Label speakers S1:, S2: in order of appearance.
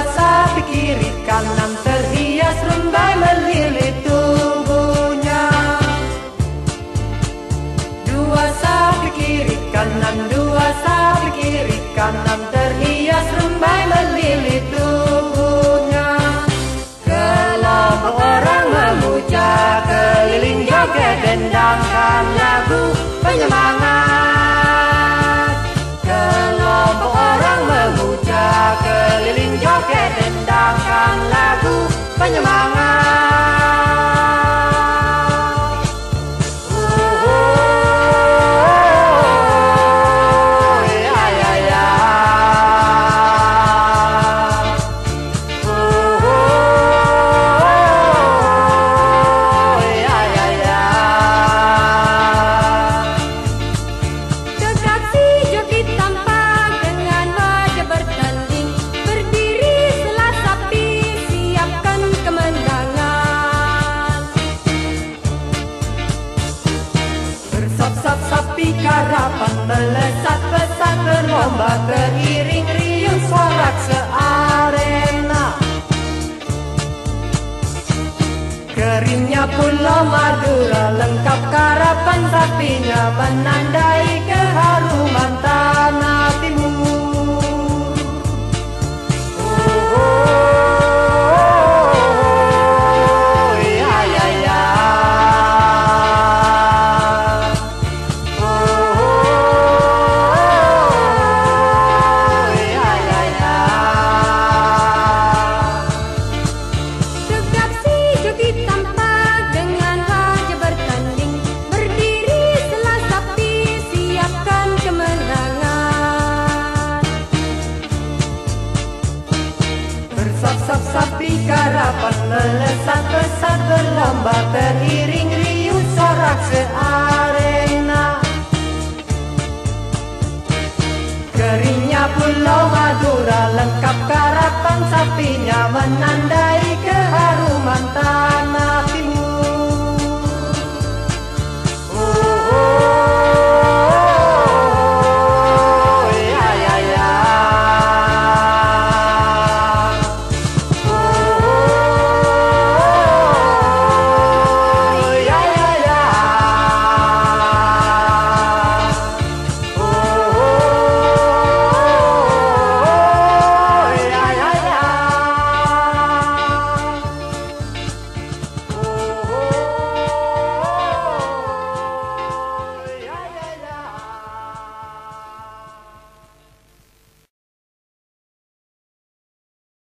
S1: passar. ခဲ့တဲ့တာကလာကူပည
S2: မာင karapan melesat pesat berlomba teriring riuh sorak searena. Keringnya pulau Madura lengkap karapan sapinya menandai keharuman Bersap-sap sapi karapan melesat pesat berlomba teriring riuh sorak searena